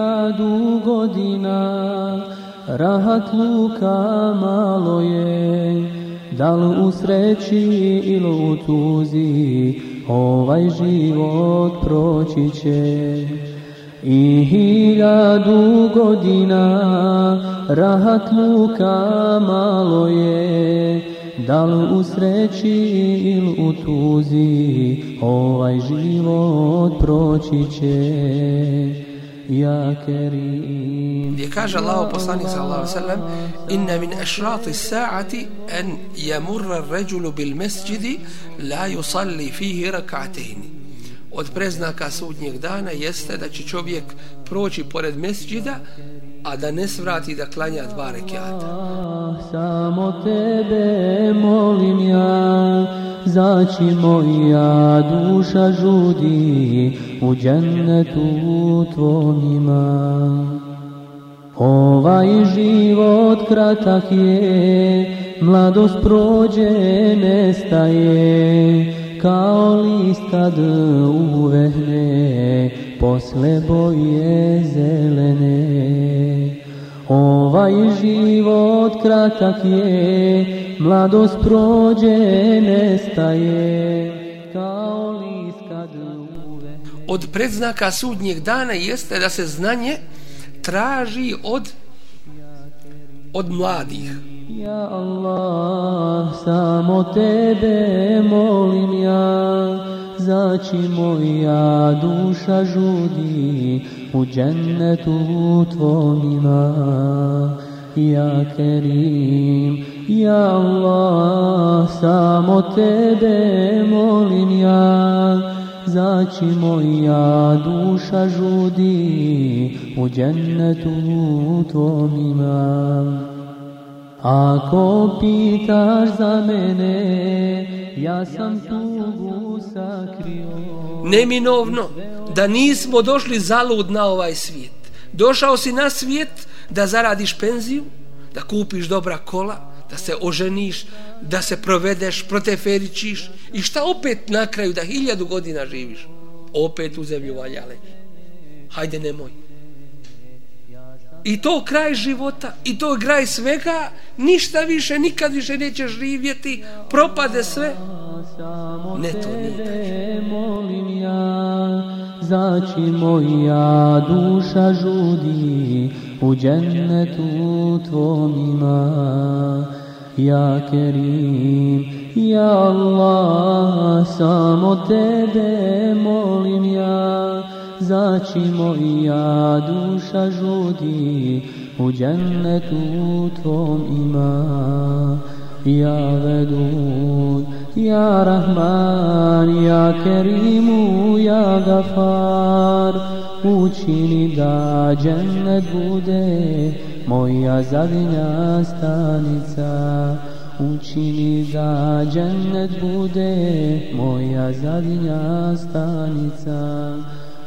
hiljadu godina rahat luka malo je. Dal u sreći ili u tuzi ovaj život proći će. I hiljadu godina rahat luka malo je. Dal u sreći ili u tuzi ovaj život proći će ja kerim gdje kaže Allah poslanik sallallahu alejhi ve sellem inna min ashrati sa'ati an yamurra ar-rajulu bil masjidi la yusalli fihi rak'atayn od preznaka sudnjeg dana jeste da će čovjek proći pored mesdžida a da ne svrati da klanja dva rekiata. Samo tebe molim ja, zaći moja duša žudi u džennetu tvojima. Ovaj život kratak je, mladost prođe, nestaje, kao list kad uvehne, posle boje zelene. Ovaj život kratak je, mladost prođe, nestaje, kao list kad uvehne. Od predznaka sudnjeg dana jeste da se znanje traži od od mladih. Ja Allah, samo tebe molim ja, zaći moja duša žudi u džennetu tvojima. Ja Kerim, ja Allah, samo tebe molim ja, zaći moja duša žudi u džennetu tvojima. Ako pitaš za mene, ja sam tugu sakrio. Neminovno da nismo došli zalud na ovaj svijet. Došao si na svijet da zaradiš penziju, da kupiš dobra kola, da se oženiš, da se provedeš, proteferičiš i šta opet na kraju da hiljadu godina živiš? Opet u zemlju valjale. Hajde nemoj. I to kraj života, i to kraj svega, ništa više, nikad više neće živjeti, propade sve. Ne to nije molim ja, zaći moja duša žudi u džennetu tvojima. Ja Kerim, ja Allah, samo tebe molim ja, zaći moja duša žudi u džennetu tvom ima. Ja Vedud, ja Rahman, ja Kerimu, ja Gafar, učini da džennet bude moja zadnja stanica. Učini da džennet bude moja zadnja stanica.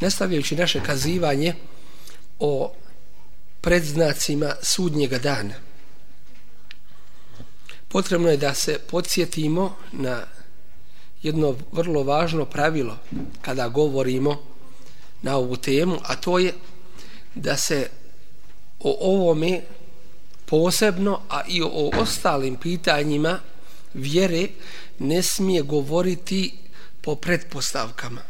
Nastavljajući naše kazivanje o predznacima sudnjega dana. Potrebno je da se podsjetimo na jedno vrlo važno pravilo kada govorimo na ovu temu, a to je da se o ovome posebno, a i o ostalim pitanjima vjere ne smije govoriti po pretpostavkama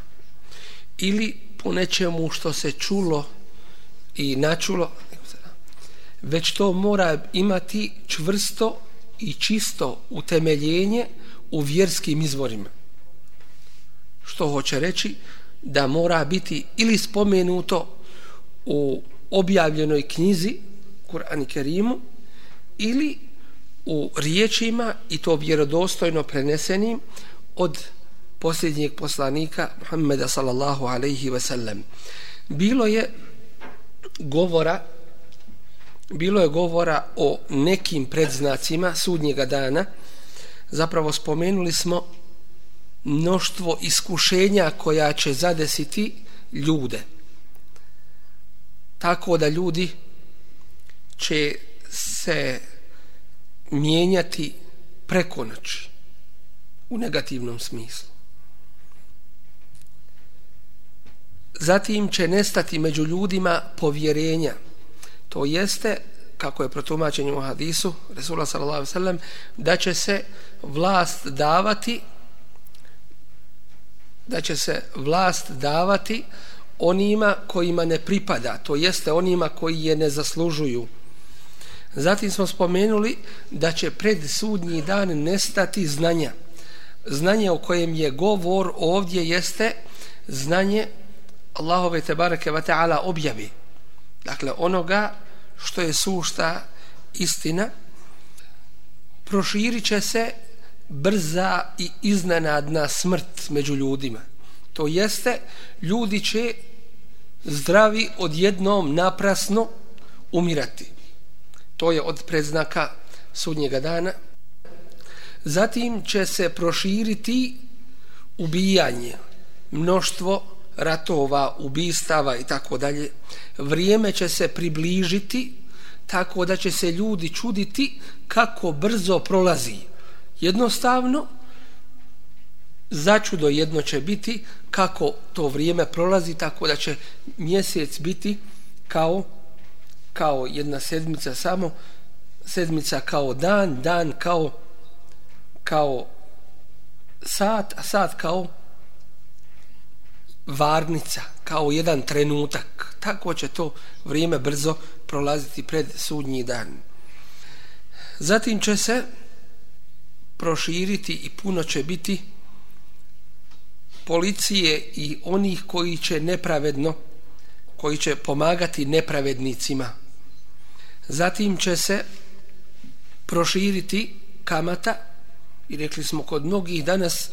ili po nečemu što se čulo i načulo već to mora imati čvrsto i čisto utemeljenje u vjerskim izvorima. Što hoće reći da mora biti ili spomenuto u objavljenoj knjizi Kur'an i Kerimu ili u riječima i to vjerodostojno prenesenim od posljednjeg poslanika Muhammeda sallallahu alaihi ve sellem. Bilo je govora bilo je govora o nekim predznacima sudnjega dana. Zapravo spomenuli smo mnoštvo iskušenja koja će zadesiti ljude. Tako da ljudi će se mijenjati preko noći u negativnom smislu. Zatim će nestati među ljudima povjerenja. To jeste kako je protumačenje u hadisu Resula sallallahu alaihi sallam da će se vlast davati da će se vlast davati onima kojima ne pripada to jeste onima koji je ne zaslužuju. Zatim smo spomenuli da će pred sudnji dan nestati znanja. Znanje o kojem je govor ovdje jeste znanje Allahove te bareke ve ta'ala objavi. Dakle onoga što je sušta istina proširit će se brza i iznenadna smrt među ljudima. To jeste ljudi će zdravi odjednom naprasno umirati. To je od predznaka sudnjega dana. Zatim će se proširiti ubijanje mnoštvo ratova, ubistava i tako dalje, vrijeme će se približiti tako da će se ljudi čuditi kako brzo prolazi. Jednostavno, začudo jedno će biti kako to vrijeme prolazi tako da će mjesec biti kao kao jedna sedmica samo sedmica kao dan, dan kao kao sat, a sat kao varnica kao jedan trenutak. Tako će to vrijeme brzo prolaziti pred sudnji dan. Zatim će se proširiti i puno će biti policije i onih koji će nepravedno koji će pomagati nepravednicima. Zatim će se proširiti kamata i rekli smo kod mnogih danas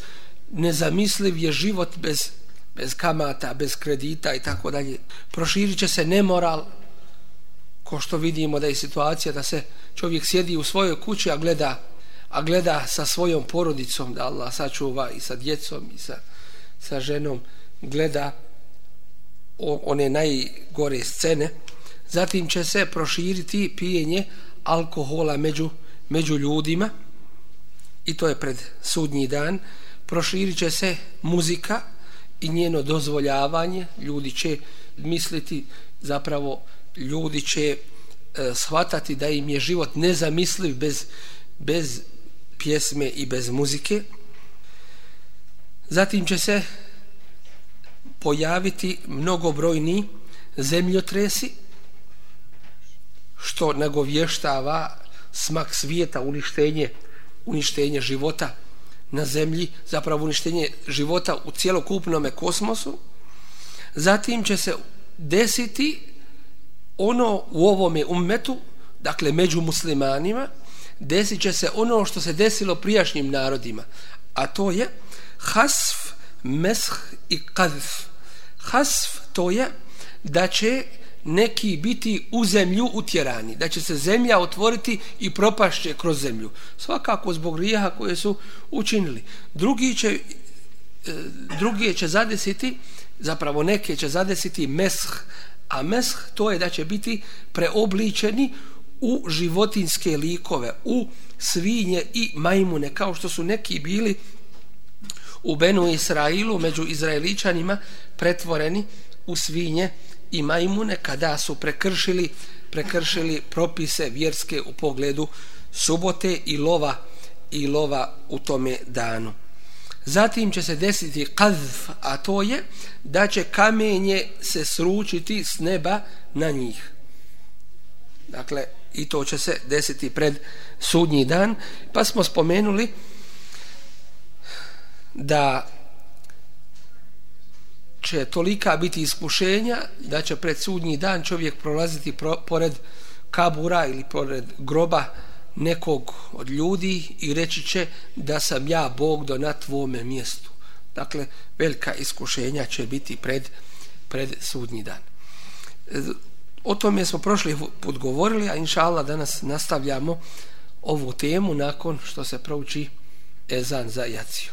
nezamisliv je život bez bez kamata, bez kredita i tako dalje. Proširit će se nemoral, ko što vidimo da je situacija da se čovjek sjedi u svojoj kući, a gleda, a gleda sa svojom porodicom, da Allah sačuva i sa djecom i sa, sa ženom, gleda o, one najgore scene. Zatim će se proširiti pijenje alkohola među, među ljudima i to je pred sudnji dan. Proširit će se muzika, i njeno dozvoljavanje ljudi će misliti zapravo ljudi će e, shvatati da im je život nezamisliv bez, bez pjesme i bez muzike. Zatim će se pojaviti mnogobrojni zemljotresi što nagovještava smak svijeta uništenje uništenje života na zemlji, zapravo uništenje života u cijelokupnom kosmosu, zatim će se desiti ono u ovome ummetu, dakle među muslimanima, desit će se ono što se desilo prijašnjim narodima, a to je hasf, mesh i kadf. Hasf to je da će neki biti u zemlju utjerani, da će se zemlja otvoriti i propašće kroz zemlju. Svakako zbog grijeha koje su učinili. Drugi će, e, drugi će zadesiti, zapravo neke će zadesiti mesh, a mesh to je da će biti preobličeni u životinske likove, u svinje i majmune, kao što su neki bili u Benu Israilu, među Izraeličanima, pretvoreni u svinje i majmune kada su prekršili prekršili propise vjerske u pogledu subote i lova i lova u tome danu. Zatim će se desiti kazf, a to je da će kamenje se sručiti s neba na njih. Dakle, i to će se desiti pred sudnji dan pa smo spomenuli da će tolika biti iskušenja da će pred sudnji dan čovjek prolaziti pro, pored kabura ili pored groba nekog od ljudi i reći će da sam ja Bog do na tvome mjestu. Dakle, velika iskušenja će biti pred, pred sudnji dan. O tome smo prošli put govorili, a inša Allah danas nastavljamo ovu temu nakon što se prouči ezan za jaciju.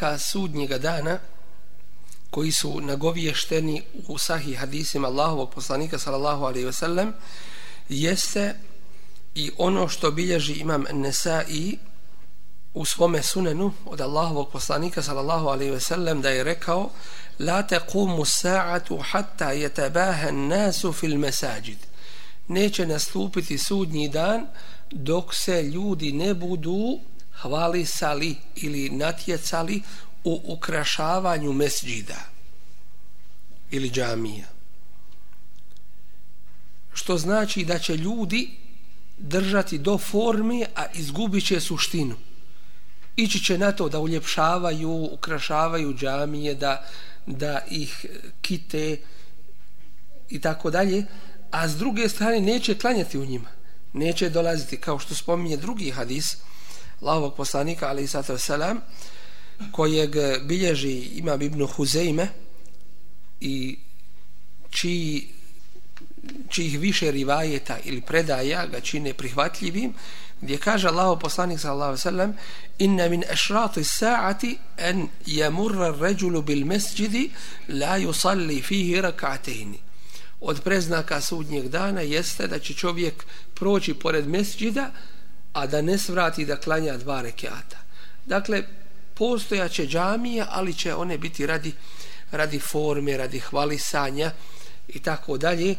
Meleka sudnjega dana koji su nagoviješteni u sahih hadisima Allahovog poslanika sallallahu alaihi ve sellem jeste i ono što bilježi imam Nesai u svome sunenu od Allahovog poslanika sallallahu alaihi ve sellem da je rekao la taqumu sa'atu hatta yatabaha an-nasu fil masajid. Neće nastupiti sudnji dan dok se ljudi ne budu hvalisali ili natjecali u ukrašavanju mesđida ili džamija. Što znači da će ljudi držati do forme, a izgubit će suštinu. Ići će na to da uljepšavaju, ukrašavaju džamije, da, da ih kite i tako dalje, a s druge strane neće klanjati u njima. Neće dolaziti, kao što spominje drugi hadis, Allahovog poslanika, ali i sato selam, kojeg bilježi ima Ibn Huzeime i čiji čijih više rivajeta ili predaja ga čine prihvatljivim gdje kaže Allahu poslanik sallallahu alejhi ve sellem inna min ashrati sa'ati an yamurra ar-rajulu bil masjidi la yusalli fihi rak'atayn od preznaka sudnjeg dana jeste da će čovjek proći pored mesdžida a da ne svrati da klanja dva rekiata. dakle postojaće džamije ali će one biti radi radi forme, radi hvalisanja i tako dalje,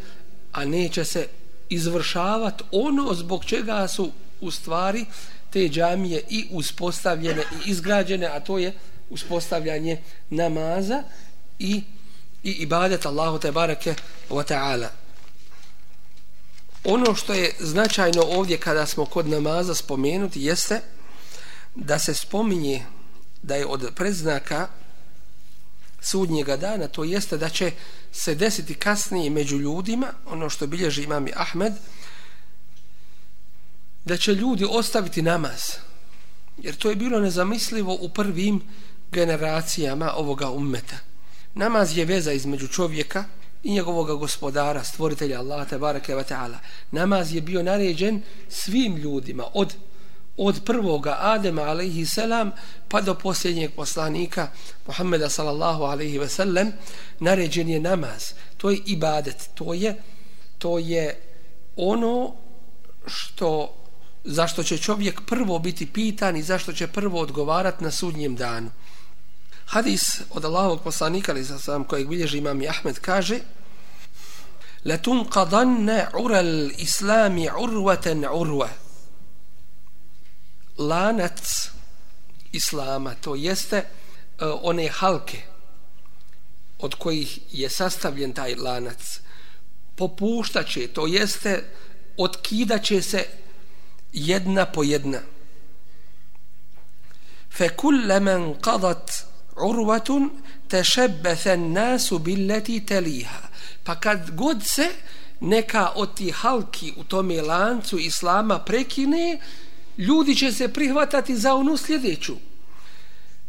a neće se izvršavati ono zbog čega su u stvari te džamije i uspostavljene i izgrađene, a to je uspostavljanje namaza i, i ibadet Allahu te barake wa ta'ala. Ono što je značajno ovdje kada smo kod namaza spomenuti jeste da se spominje da je od predznaka sudnjega dana, to jeste da će se desiti kasnije među ljudima, ono što bilježi imam Ahmed, da će ljudi ostaviti namaz. Jer to je bilo nezamislivo u prvim generacijama ovoga ummeta. Namaz je veza između čovjeka i njegovog gospodara, stvoritelja Allaha te bareke ve taala. Namaz je bio naređen svim ljudima od od prvoga Adema alejhi selam pa do posljednjeg poslanika Muhameda sallallahu alejhi ve sellem naređen je namaz. To je ibadet, to je to je ono što zašto će čovjek prvo biti pitan i zašto će prvo odgovarat na sudnjem danu. Hadis od Allahovog poslanika ali sam kojeg bilježi imam i Ahmed kaže La tunqadanna ura islami urvatan urva lanac islama to jeste uh, one halke od kojih je sastavljen taj lanac. Popuštaće to jeste otkidaće se jedna po jedna. Fe kulle men qadat urvatun tešebbethen nasu billeti teliha. Pa kad god se neka od tih halki u tome lancu islama prekine ljudi će se prihvatati za onu sljedeću.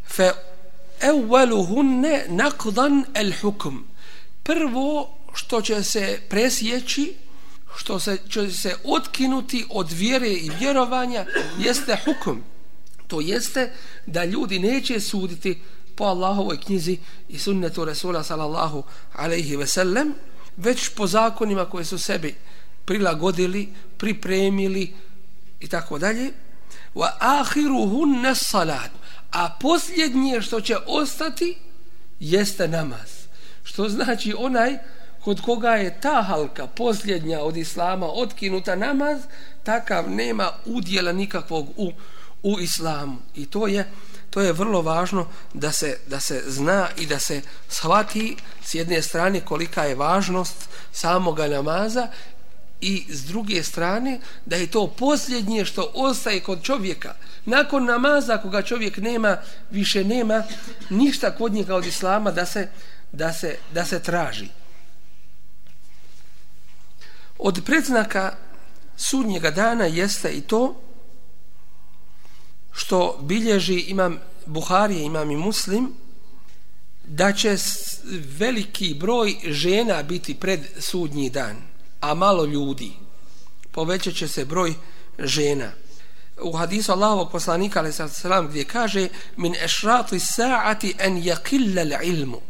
Fe evvaluhunne nakdan el hukm. Prvo što će se presjeći što se, će se otkinuti od vjere i vjerovanja jeste hukum. To jeste da ljudi neće suditi po Allahovoj knjizi i sunnetu Rasula sallallahu alaihi ve sellem, već po zakonima koje su sebi prilagodili, pripremili i tako dalje. Wa ahiruhun salat. A posljednje što će ostati jeste namaz. Što znači onaj kod koga je ta halka posljednja od islama otkinuta namaz, takav nema udjela nikakvog u, u islamu. I to je to je vrlo važno da se, da se zna i da se shvati s jedne strane kolika je važnost samoga namaza i s druge strane da je to posljednje što ostaje kod čovjeka. Nakon namaza koga čovjek nema, više nema ništa kod njega od islama da se, da se, da se traži. Od predznaka sudnjega dana jeste i to što bilježi imam Buharije, imam i Muslim, da će veliki broj žena biti pred sudnji dan, a malo ljudi. Povećat će se broj žena. U hadisu Allahovog poslanika, ali sallam, gdje kaže min ešrati sa'ati en jakillal ilmu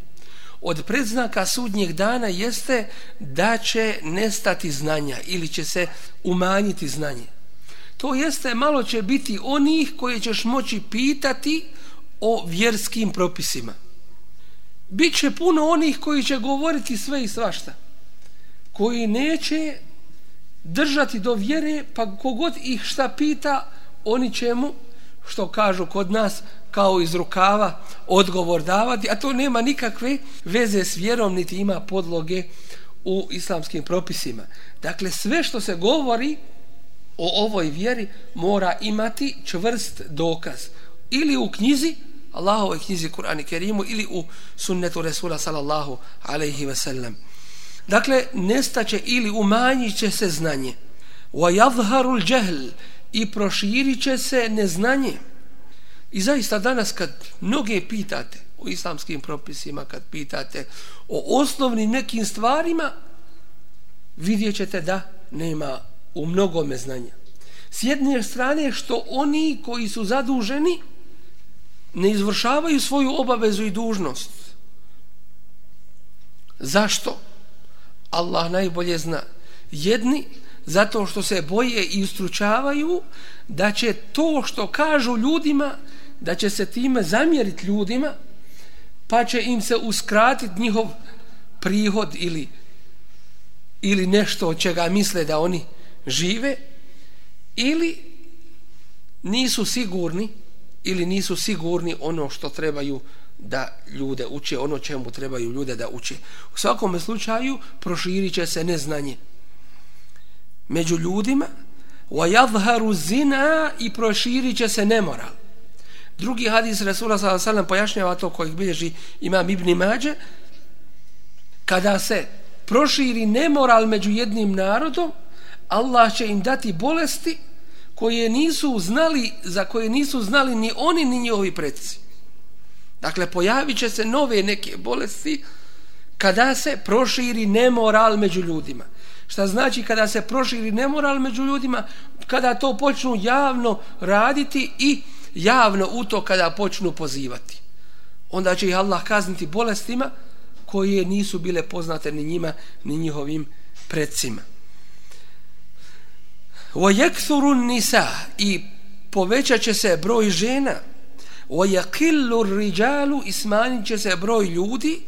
od predznaka sudnjeg dana jeste da će nestati znanja ili će se umanjiti znanje. To jeste malo će biti onih koje ćeš moći pitati o vjerskim propisima. Biće puno onih koji će govoriti sve i svašta. Koji neće držati do vjere, pa kogod ih šta pita, oni će mu, što kažu kod nas, kao iz rukava odgovor davati, a to nema nikakve veze s vjerom, niti ima podloge u islamskim propisima. Dakle, sve što se govori o ovoj vjeri mora imati čvrst dokaz. Ili u knjizi, Allahovoj knjizi Kur'an Kerimu, ili u sunnetu Resula sallallahu alaihi ve sellem. Dakle, nestaće ili umanjit će se znanje. Wa yadharul jahl i proširit će se neznanje. I zaista danas kad mnoge pitate o islamskim propisima, kad pitate o osnovnim nekim stvarima, vidjet ćete da nema u mnogome znanja. S jedne strane što oni koji su zaduženi ne izvršavaju svoju obavezu i dužnost. Zašto? Allah najbolje zna. Jedni zato što se boje i ustručavaju da će to što kažu ljudima da će se time zamjeriti ljudima pa će im se uskratiti njihov prihod ili ili nešto od čega misle da oni žive ili nisu sigurni ili nisu sigurni ono što trebaju da ljude uče, ono čemu trebaju ljude da uče. U svakom slučaju proširit će se neznanje među ljudima wa yadhharu zina i proširit će se nemoral. Drugi hadis Rasula sallallahu alejhi ve pojašnjava to kojeg bilježi Imam Ibn Mađe kada se proširi nemoral među jednim narodom Allah će im dati bolesti koje nisu znali za koje nisu znali ni oni ni njihovi predci. Dakle pojavit će se nove neke bolesti kada se proširi nemoral među ljudima. Šta znači kada se proširi nemoral među ljudima, kada to počnu javno raditi i javno u to kada počnu pozivati. Onda će ih Allah kazniti bolestima koje nisu bile poznate ni njima, ni njihovim precima. Wa yakthuru i povećat će se broj žena. Wa yaqillu I smanjit će se broj ljudi.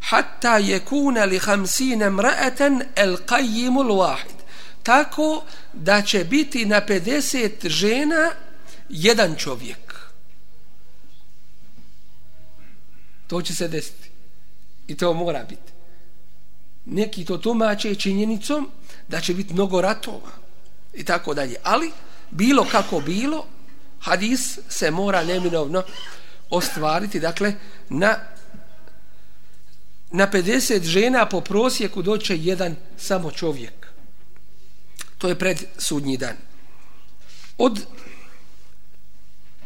hatta yakuna li 50 imra'atan al-qayyim al-wahid tako da će biti na 50 žena jedan čovjek. To će se desiti. I to mora biti. Neki to tumače činjenicom da će biti mnogo ratova i tako dalje ali bilo kako bilo hadis se mora neminovno ostvariti dakle na na 50 žena po prosjeku doće jedan samo čovjek. To je pred sudnji dan. Od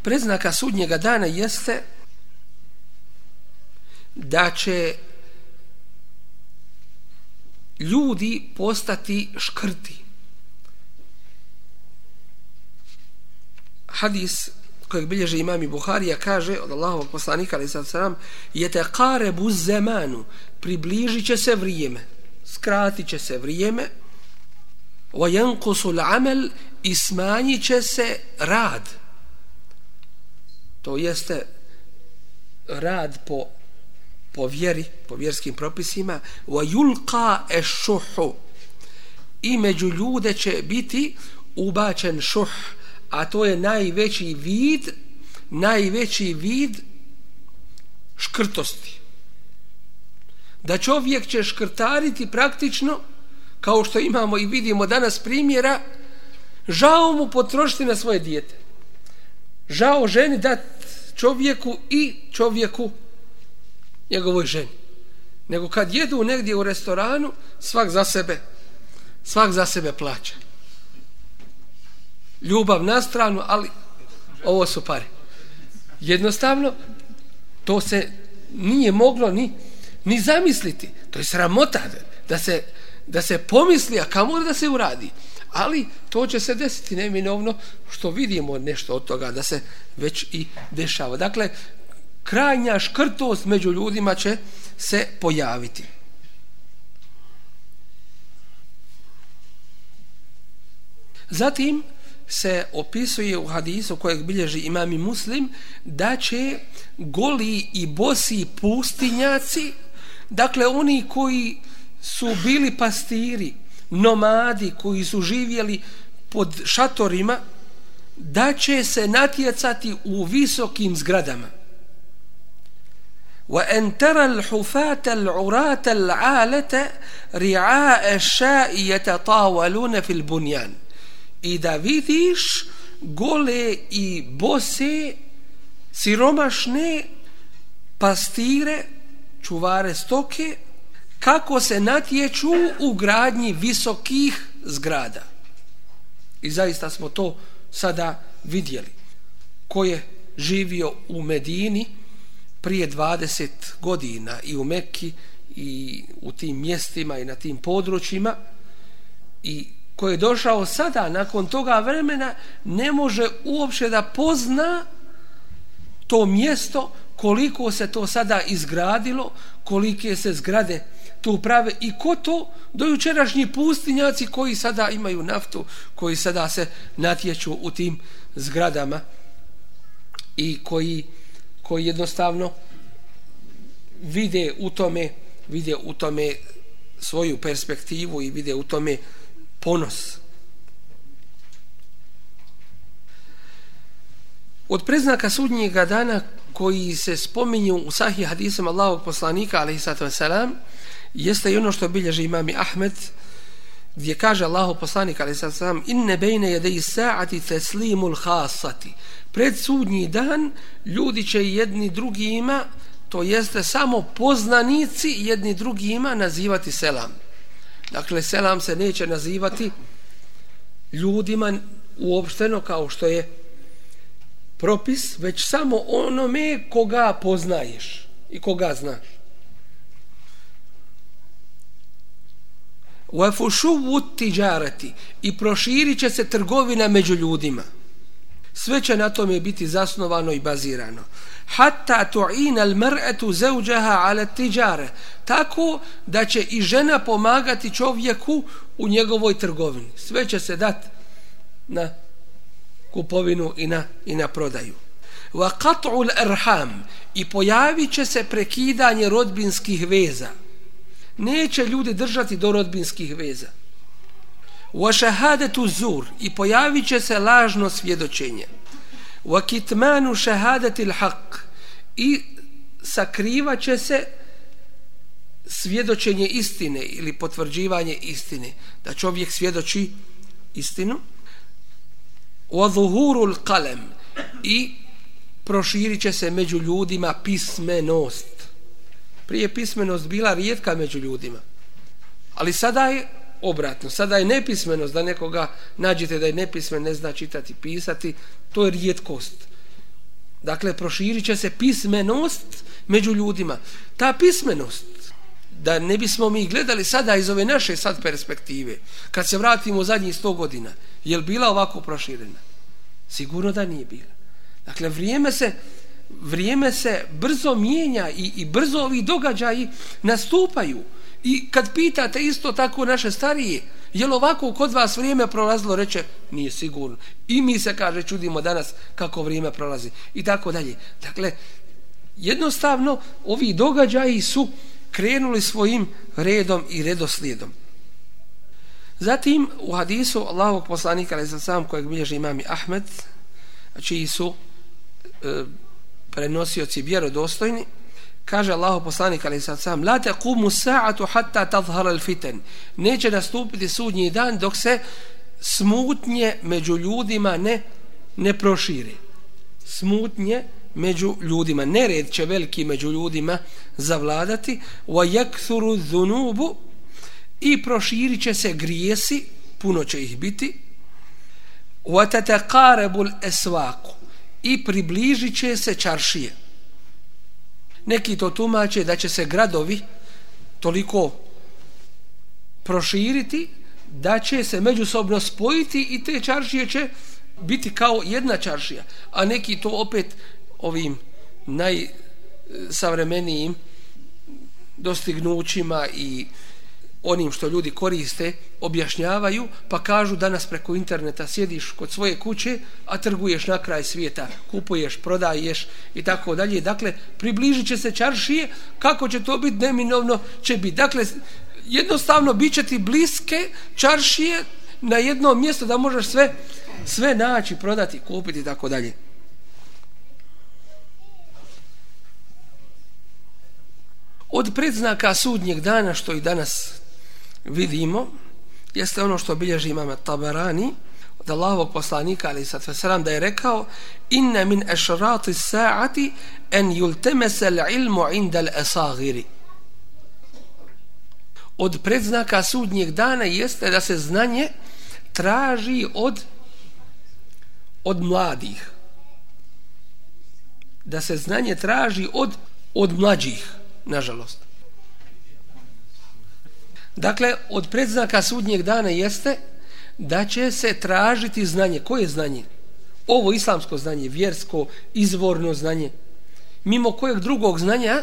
preznaka sudnjega dana jeste da će ljudi postati škrti. Hadis kojeg bilježe imam i Buharija kaže od Allahovog poslanika ali sad sram je te karebu zemanu približit će se vrijeme skratit će se vrijeme wa amel amal i smanjit će se rad. To jeste rad po po vjeri, po vjerskim propisima. Wa yulqa ash-shuh i među ljude će biti ubačen šuh a to je najveći vid najveći vid škrtosti. Da čovjek će škrtariti praktično kao što imamo i vidimo danas primjera žao mu potrošiti na svoje dijete. Žao ženi dat čovjeku i čovjeku njegovoj ženi. Nego kad jedu negdje u restoranu svak za sebe svak za sebe plaća ljubav na stranu, ali ovo su pare. Jednostavno, to se nije moglo ni, ni zamisliti. To je sramota da se, da se pomisli, a kamo da se uradi. Ali to će se desiti neminovno što vidimo nešto od toga da se već i dešava. Dakle, krajnja škrtost među ljudima će se pojaviti. Zatim, se opisuje u hadisu kojeg bilježi imam i muslim da će goli i bosi pustinjaci dakle oni koji su bili pastiri nomadi koji su živjeli pod šatorima da će se natjecati u visokim zgradama وأن ترى الحفاة العراة العالة رعاء الشاء يتطاولون في البنيان i da vidiš gole i bose siromašne pastire čuvare stoke kako se natječu u gradnji visokih zgrada. I zaista smo to sada vidjeli. Ko je živio u Medini prije 20 godina i u Mekki i u tim mjestima i na tim područjima i koji je došao sada nakon toga vremena ne može uopće da pozna to mjesto koliko se to sada izgradilo kolike se zgrade tu prave i ko to do jučerašnji pustinjaci koji sada imaju naftu koji sada se natječu u tim zgradama i koji koji jednostavno vide u tome vide u tome svoju perspektivu i vide u tome ponos. Od preznaka sudnjega dana koji se spominju u sahih hadisama Allahog poslanika alaihi sallatu wasalam jeste i ono što bilježi imami Ahmed gdje kaže Allahov poslanik alaihi sallatu wasalam inne bejne jede i sa'ati teslimul hasati pred sudnji dan ljudi će jedni drugima to jeste samo poznanici jedni drugima nazivati selam dakle selam se neće nazivati ljudima uopšteno kao što je propis, već samo onome koga poznaješ i koga znaš. Wafušuvu tiđarati i proširit će se trgovina među ljudima. Sve će na tome biti zasnovano i bazirano. Hatta tu'ina al-mar'atu zawjaha 'ala tijara Tako da će i žena pomagati čovjeku u njegovoj trgovini. Sve će se dati na kupovinu i na, i na prodaju. Wa qat'u al-arham i pojaviće se prekidanje rodbinskih veza. Neće ljudi držati do rodbinskih veza. Wa shahadatu zur i pojaviće se lažno svjedočenje. وَكِتْمَانُ شَهَادَةِ الْحَقِّ i sakrivaće se svjedočenje istine ili potvrđivanje istine. Da čovjek svjedoči istinu. وَظُهُورُ zuhurul i proširit će se među ljudima pismenost. Prije pismenost bila rijetka među ljudima. Ali sada je obratno. Sada je nepismenost da nekoga nađete da je nepismen ne zna čitati pisati to je rijetkost. Dakle proširit će se pismenost među ljudima. Ta pismenost da ne bismo mi gledali sada iz ove naše sad perspektive kad se vratimo zadnjih sto godina je li bila ovako proširena? Sigurno da nije bila. Dakle vrijeme se vrijeme se brzo mijenja i, i brzo ovi događaji nastupaju. I kad pitate isto tako naše starije je li ovako kod vas vrijeme prolazilo reče nije sigurno. I mi se kaže čudimo danas kako vrijeme prolazi. I tako dalje. Dakle jednostavno ovi događaji su krenuli svojim redom i redoslijedom. Zatim u hadisu Allahovog poslanika ali sam kojeg bilježi imami Ahmed čiji su e, prenosioci vjerodostojni kaže Allahov poslanik ali sad sam la taqumu sa'atu hatta tadhhara al-fitan neće nastupiti sudnji dan dok se smutnje među ljudima ne ne proširi smutnje među ljudima. Nered će veliki među ljudima zavladati. Wa yakthuru dhunubu i proširit će se grijesi, puno će ih biti. Wa tataqarabu al-aswaq i približit će se čaršije. Neki to tumače da će se gradovi toliko proširiti da će se međusobno spojiti i te čaršije će biti kao jedna čaršija, a neki to opet ovim najsavremenijim dostignućima i onim što ljudi koriste objašnjavaju pa kažu danas preko interneta sjediš kod svoje kuće a trguješ na kraj svijeta. Kupuješ, prodaješ i tako dalje. Dakle približit će se čaršije. Kako će to biti neminovno će biti dakle jednostavno bit će ti bliske čaršije na jedno mjesto da možeš sve sve naći, prodati, kupiti i tako dalje. Od predznaka sudnjeg dana što i danas vidimo, jeste ono što bilježi imam Tabarani, od Allahovog poslanika, ali sad sram da je rekao, inna min ešrati sa'ati en yultemese l'ilmu inda l'esagiri. Od predznaka sudnjeg dana jeste da se znanje traži od od mladih. Da se znanje traži od od mlađih nažalost. Dakle, od predznaka sudnjeg dana jeste da će se tražiti znanje. Koje znanje? Ovo islamsko znanje, vjersko, izvorno znanje. Mimo kojeg drugog znanja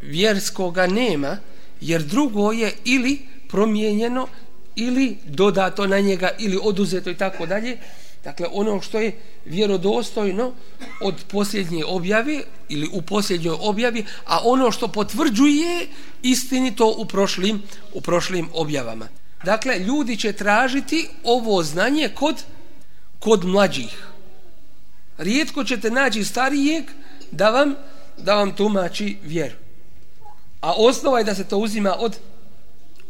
vjerskoga nema, jer drugo je ili promijenjeno, ili dodato na njega, ili oduzeto i tako dalje. Dakle, ono što je vjerodostojno od posljednje objave ili u posljednjoj objavi, a ono što potvrđuje istinito u prošlim, u prošlim objavama. Dakle, ljudi će tražiti ovo znanje kod, kod mlađih. Rijetko ćete naći starijeg da vam, da vam tumači vjeru. A osnova je da se to uzima od,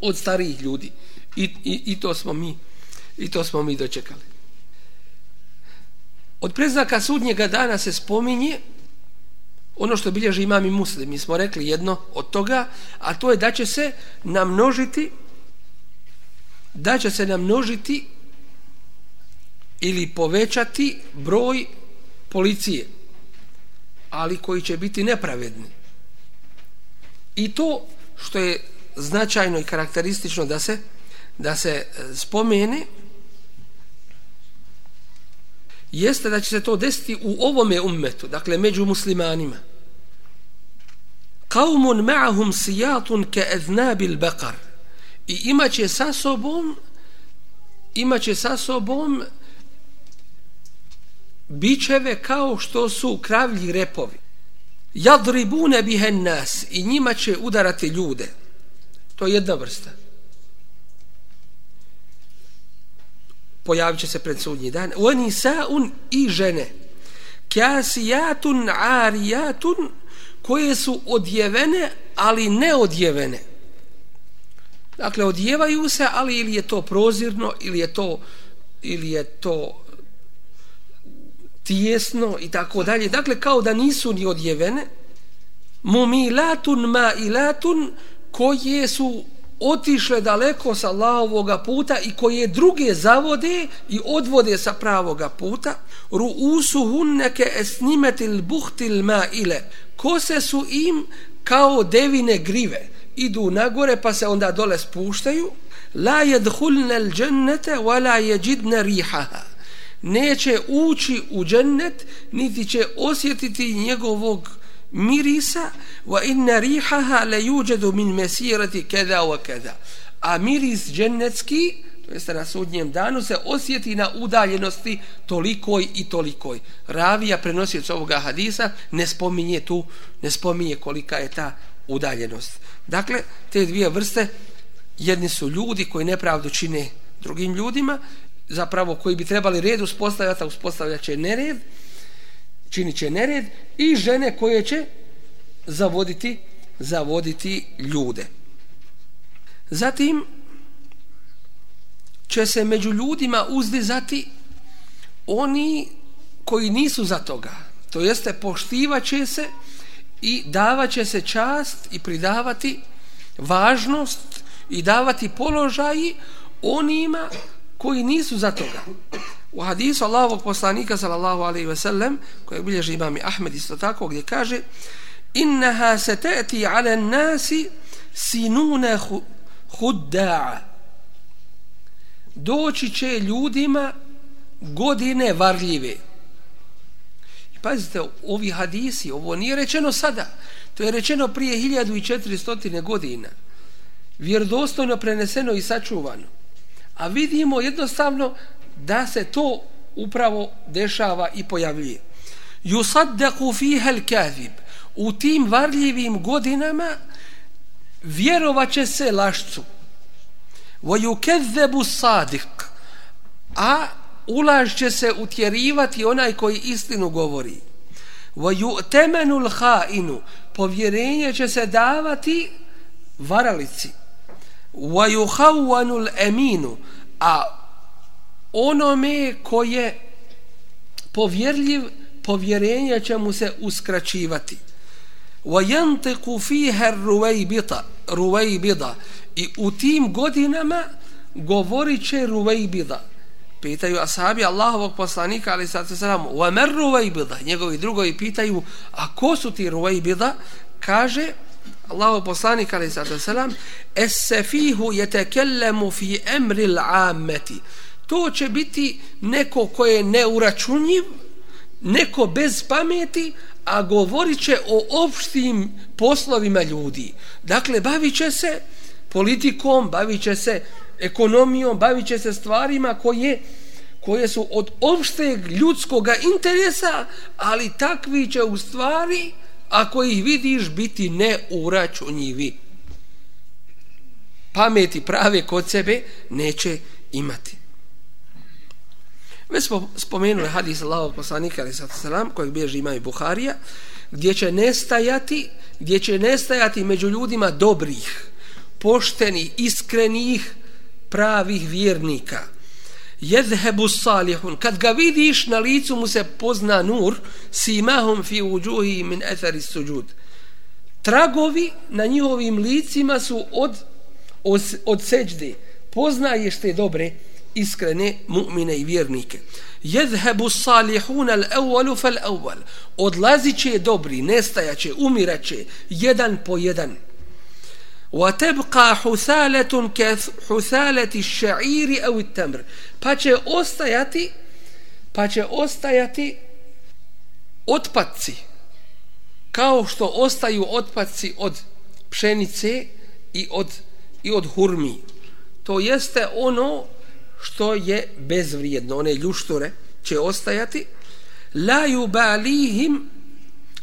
od starijih ljudi. I, i, i to smo mi i to smo mi dočekali. Od preznaka sudnjega dana se spominje ono što bilježi imam i muslim. Mi smo rekli jedno od toga, a to je da će se namnožiti da će se namnožiti ili povećati broj policije, ali koji će biti nepravedni. I to što je značajno i karakteristično da se da se e, spomene jeste da će se to desiti u ovome ummetu, dakle među muslimanima. Kaumun ma'ahum sijatun ke eznabil bekar. I imaće sa sobom imaće sa sobom bičeve kao što su kravlji repovi. Jadribune bihen nas i njima će udarati ljude. To je jedna vrsta. Pojavit će se pred sudnji dan. Oni nisaun i žene. Kasijatun arijatun koje su odjevene ali ne odjevene dakle odjevaju se ali ili je to prozirno ili je to ili je to tijesno i tako dalje. Dakle kao da nisu ni odjevene. Mumilatun mailatun koje su otišle daleko sa Allahovoga puta i koje druge zavode i odvode sa pravoga puta. Ruusu hunneke esnimetil buhtil ma ile kose su im kao devine grive. Idu nagore pa se onda dole spuštaju. La jedhulne l džennete wa la jeđidne rihaha. Neće ući u džennet niti će osjetiti njegovog mirisa wa inna rihaha la yujadu min masirati kada wa kada. A miris džennetski to jest na sudnjem danu se osjeti na udaljenosti tolikoj i tolikoj. Ravija prenosioc ovoga hadisa ne spominje tu ne spominje kolika je ta udaljenost. Dakle te dvije vrste jedni su ljudi koji nepravdu čine drugim ljudima zapravo koji bi trebali red uspostavljati a uspostavljaće nered činit će nered i žene koje će zavoditi zavoditi ljude. Zatim će se među ljudima uzdizati oni koji nisu za toga to jeste poštivaće se i davaće se čast i pridavati važnost i davati položaji onima koji nisu za toga u hadisu Allahovog poslanika sallallahu alaihi ve sellem koje bilježi imam Ahmed isto tako gdje kaže innaha se te'ti ala nasi sinuna hudda'a. Doći će ljudima godine varljive. I pazite ovi hadisi ovo nije rečeno sada to je rečeno prije 1400 godina. Vjerodostojno preneseno i sačuvano. A vidimo jednostavno da se to upravo dešava i pojavljuje. Yusaddaku fiha al-kadhib. U tim varljivim godinama vjerovaće se lašcu. Wa yukazzabu sadiq. A ulaž će se utjerivati onaj koji istinu govori. Wa yu'tamanu al-kha'inu. Povjerenje će se davati varalici. Wa yukhawwanu al-aminu. A onome ko je povjerljiv povjerenja će mu se uskraćivati. Wa yantiqu fiha ruwaybita ruwaybida. I u tim godinama govorit će ruwaybida. Pitaju ashabi Allahovog poslanika ali sad se salam wa mar ruwaybida? Njegovi drugovi pitaju a ko su ti ruwaybida? Kaže Allahov poslanik ali sad se salam es-safihu yatakallamu fi amri al-ammati to će biti neko ko je neuračunjiv, neko bez pameti, a govorit će o opštim poslovima ljudi. Dakle, bavit će se politikom, bavit će se ekonomijom, bavit će se stvarima koje, koje su od opšteg ljudskog interesa, ali takvi će u stvari, ako ih vidiš, biti neuračunjivi. Pameti prave kod sebe neće imati. Već smo spomenuli hadis Allahog poslanika, ali salam, kojeg bježi ima i Buharija, gdje će nestajati, gdje će nestajati među ljudima dobrih, poštenih, iskrenih, pravih vjernika. Jedhebu salihun. Kad ga vidiš, na licu mu se pozna nur, simahum fi uđuhi min ethari suđud. Tragovi na njihovim licima su od, od, od seđde. Poznaješ te dobre, iskrene mu'mine i vjernike. Jedhebu salihun al evalu fal eval. Odlazit će dobri, nestajaće, umiraće, jedan po jedan. وتبقى حثالة كحثالة الشعير أو التمر pa će ostajati pa će ostajati otpadci kao što ostaju otpadci od pšenice i od, i od hurmi to jeste ono što je bezvrijedno. One ljuštore će ostajati. La yubalihim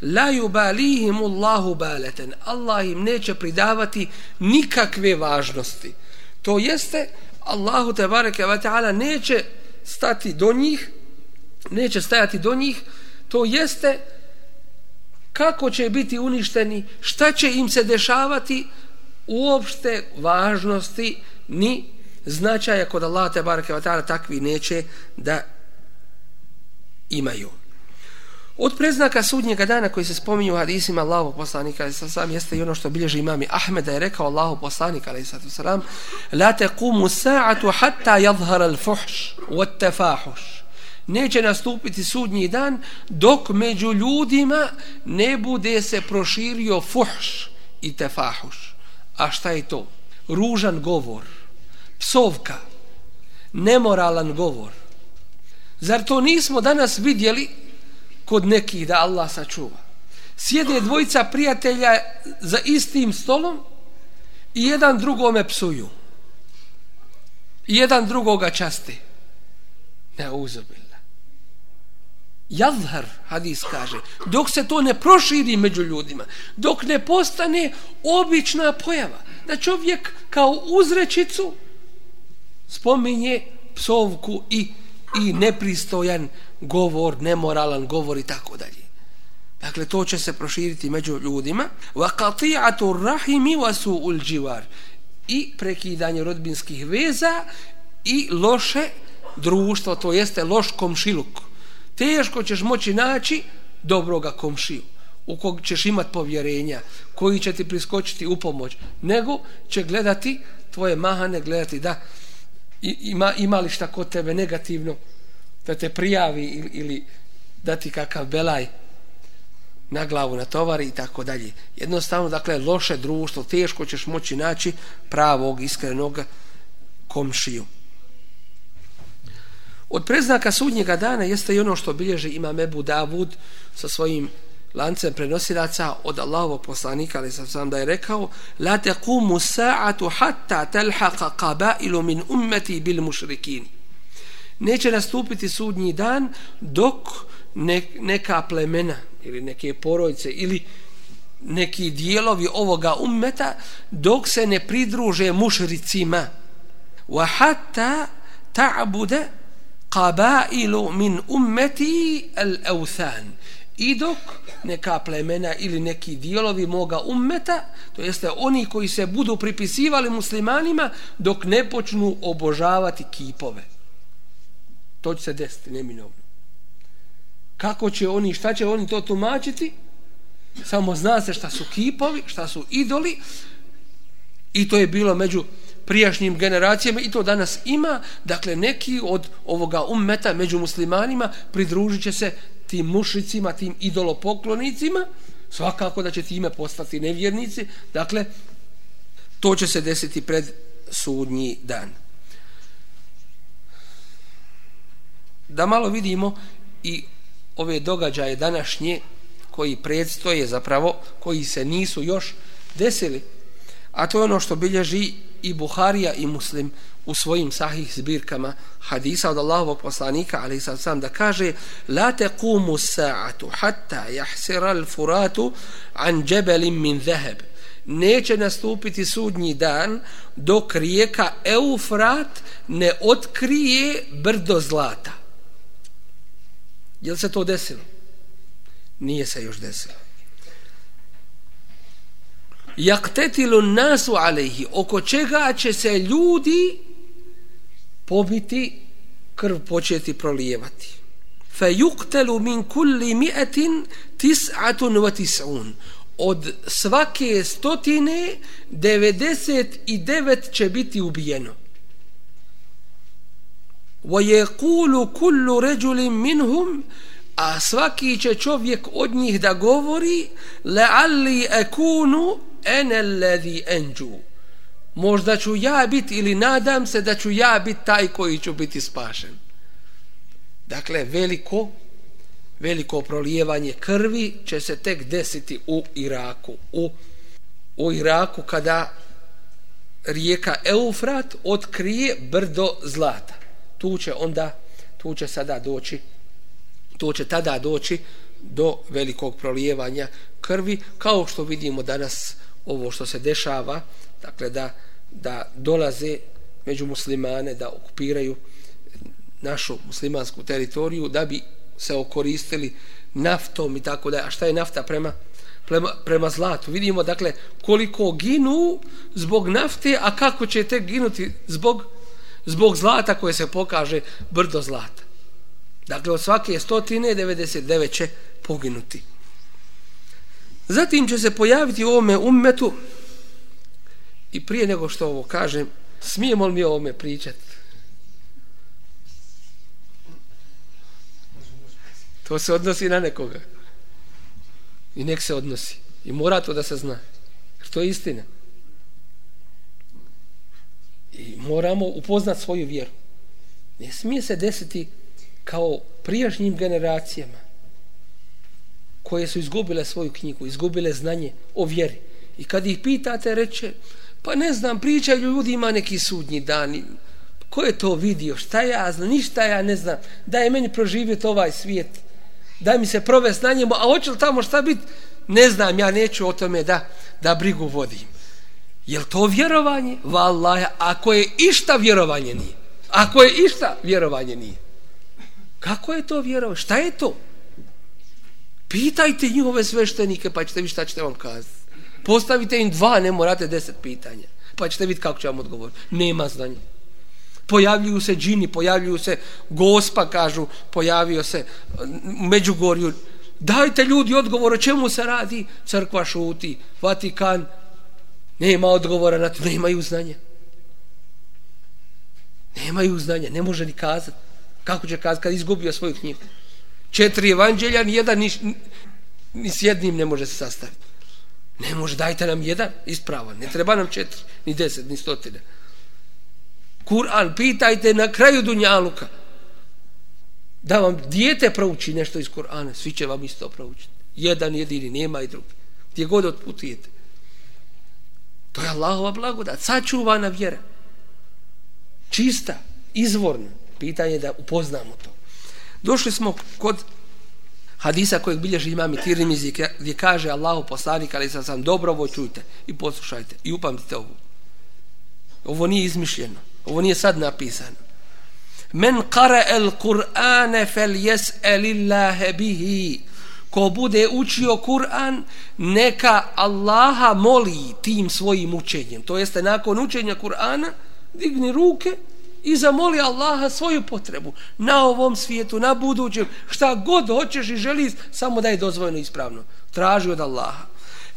la yubalihim Allahu balatan Allah im neće pridavati nikakve važnosti. To jeste Allahu te bareke ve taala neće stati do njih neće stajati do njih. To jeste kako će biti uništeni šta će im se dešavati uopšte važnosti ni značaja kod Allaha te bareke ve taala takvi neće da imaju Od preznaka sudnjega dana koji se spominju u hadisima Allahu poslanika sa sam jeste i ono što bilježi imami Ahmed da je rekao Allahu poslanik alejhi salatu selam la taqumu sa'atu hatta yadhhara al-fuhsh wat-tafahush neće nastupiti sudnji dan dok među ljudima ne bude se proširio fuhš i tefahuš. A šta je to? Ružan govor, psovka, nemoralan govor. Zar to nismo danas vidjeli kod nekih da Allah sačuva. Sjede dvojica prijatelja za istim stolom i jedan drugome psuju. I jedan drugoga časti. Ne uzubila. Jadhar, hadis kaže, dok se to ne proširi među ljudima, dok ne postane obična pojava, da čovjek kao uzrečicu spominje psovku i, i nepristojan govor, nemoralan govor i tako dalje. Dakle, to će se proširiti među ljudima. Wa qati'atu rahimi wa su'ul. I prekidanje rodbinskih veza i loše društvo, to jeste loš komšiluk. Teško ćeš moći naći dobroga komšiju u kog ćeš imat povjerenja, koji će ti priskočiti u pomoć, nego će gledati tvoje mahane, gledati da ima, ima li šta kod tebe negativno, da te prijavi ili, ili da ti kakav belaj na glavu na tovari i tako dalje. Jednostavno, dakle, loše društvo, teško ćeš moći naći pravog, iskrenog komšiju. Od preznaka sudnjega dana jeste i ono što bilježi ima Mebu Davud sa svojim lancem prenosilaca od Allahovog poslanika, ali sam sam da je rekao La taqumu sa'atu hatta talhaqa qabailu min ummati bil mushrikin. Neće nastupiti sudnji dan dok neka plemena ili neke porodice ili neki dijelovi ovoga ummeta dok se ne pridruže mušricima. Wa hatta ta'bude qabailu min ummeti al-awthan i dok neka plemena ili neki dijelovi moga ummeta, to jeste oni koji se budu pripisivali muslimanima dok ne počnu obožavati kipove. To će se desiti neminovno. Kako će oni, šta će oni to tumačiti? Samo zna se šta su kipovi, šta su idoli i to je bilo među prijašnjim generacijama i to danas ima. Dakle, neki od ovoga ummeta među muslimanima pridružit će se tim mušicima, tim idolopoklonicima, svakako da će time postati nevjernici. Dakle, to će se desiti pred sudnji dan. da malo vidimo i ove događaje današnje koji predstoje zapravo, koji se nisu još desili a to je ono što bilježi i Buharija i Muslim u svojim sahih zbirkama hadisa od Allahovog poslanika ali sam sam da kaže la taqumu sa'atu hatta yahsira al-furatu an jabalin min dhahab. Neće nastupiti sudnji dan dok rijeka Eufrat ne otkrije brdo zlata. Je se to desilo? nije se još desilo jaktetilu nasu alejhi. Oko čega će se ljudi pobiti krv početi prolijevati. Fe yuktelu min kulli mi'atin tis'atun wa tis'un. Od svake stotine 99 će biti ubijeno. Wa yaqulu kullu rajulin minhum a svaki će čovjek od njih da govori la'alli akunu ene alladhi anju možda ću ja biti ili nadam se da ću ja biti taj koji ću biti spašen. Dakle veliko veliko prolijevanje krvi će se tek desiti u Iraku. U, u Iraku kada rijeka Eufrat otkrije brdo zlata. Tu će onda tu će sada doći tu će tada doći do velikog prolijevanja krvi kao što vidimo danas ovo što se dešava dakle da, da dolaze među muslimane da okupiraju našu muslimansku teritoriju da bi se okoristili naftom i tako da a šta je nafta prema prema, prema zlatu? Vidimo dakle koliko ginu zbog nafte a kako će te ginuti zbog zbog zlata koje se pokaže brdo zlata. Dakle od svake 199 će poginuti. Zatim će se pojaviti u ovome ummetu i prije nego što ovo kažem, smijemo li mi o ovome pričati? To se odnosi na nekoga. I nek se odnosi. I mora to da se zna. Jer to je istina. I moramo upoznat svoju vjeru. Ne smije se desiti kao prijašnjim generacijama koje su izgubile svoju knjigu, izgubile znanje o vjeri. I kad ih pitate, reče, pa ne znam, pričaju ljudima neki sudnji dan. Ko je to vidio? Šta ja znam? Ništa ja ne znam. Daj meni proživjeti ovaj svijet. Daj mi se provesti na njemu. A hoće li tamo šta biti? Ne znam, ja neću o tome da, da brigu vodim. Je to vjerovanje? Valaja, ako je išta vjerovanje nije. Ako je išta vjerovanje nije. Kako je to vjerovanje? Šta je to? Pitajte njihove sveštenike, pa ćete vi šta ćete vam kazati. Postavite im dva, ne morate deset pitanja. Pa ćete vidjeti kako će vam odgovoriti. Nema znanja. Pojavljuju se džini, pojavljuju se gospa, kažu, pojavio se Međugorju. Dajte ljudi odgovor o čemu se radi. Crkva šuti, Vatikan, nema odgovora na to, nemaju znanja. Nemaju znanja, ne može ni kazati. Kako će kazati kad izgubio svoju knjigu? Četiri evanđelja, ni jedan ni, ni s jednim ne može se sastaviti. Ne može, dajte nam jedan ispravan. Ne treba nam četiri, ni deset, ni stotine. Kur'an, pitajte na kraju Dunjaluka da vam dijete prouči nešto iz Kur'ana. Svi će vam isto proučiti. Jedan jedini, nema i drugi. Gdje god otputujete. To je Allahova blagodat. Sačuvana vjera. Čista, izvorna. Pitanje da upoznamo to. Došli smo kod hadisa kojeg bilježi imam i tirimizi gdje kaže Allahu poslanik ali sam sam dobro ovo čujte i poslušajte i upamtite ovo. Ovo nije izmišljeno. Ovo nije sad napisano. Men kare el Kur'ane fel jes elillahe bihi. Ko bude učio Kur'an, neka Allaha moli tim svojim učenjem. To jeste nakon učenja Kur'ana, digni ruke i zamoli Allaha svoju potrebu na ovom svijetu, na budućem, šta god hoćeš i želiš, samo da je dozvojeno ispravno. Traži od Allaha.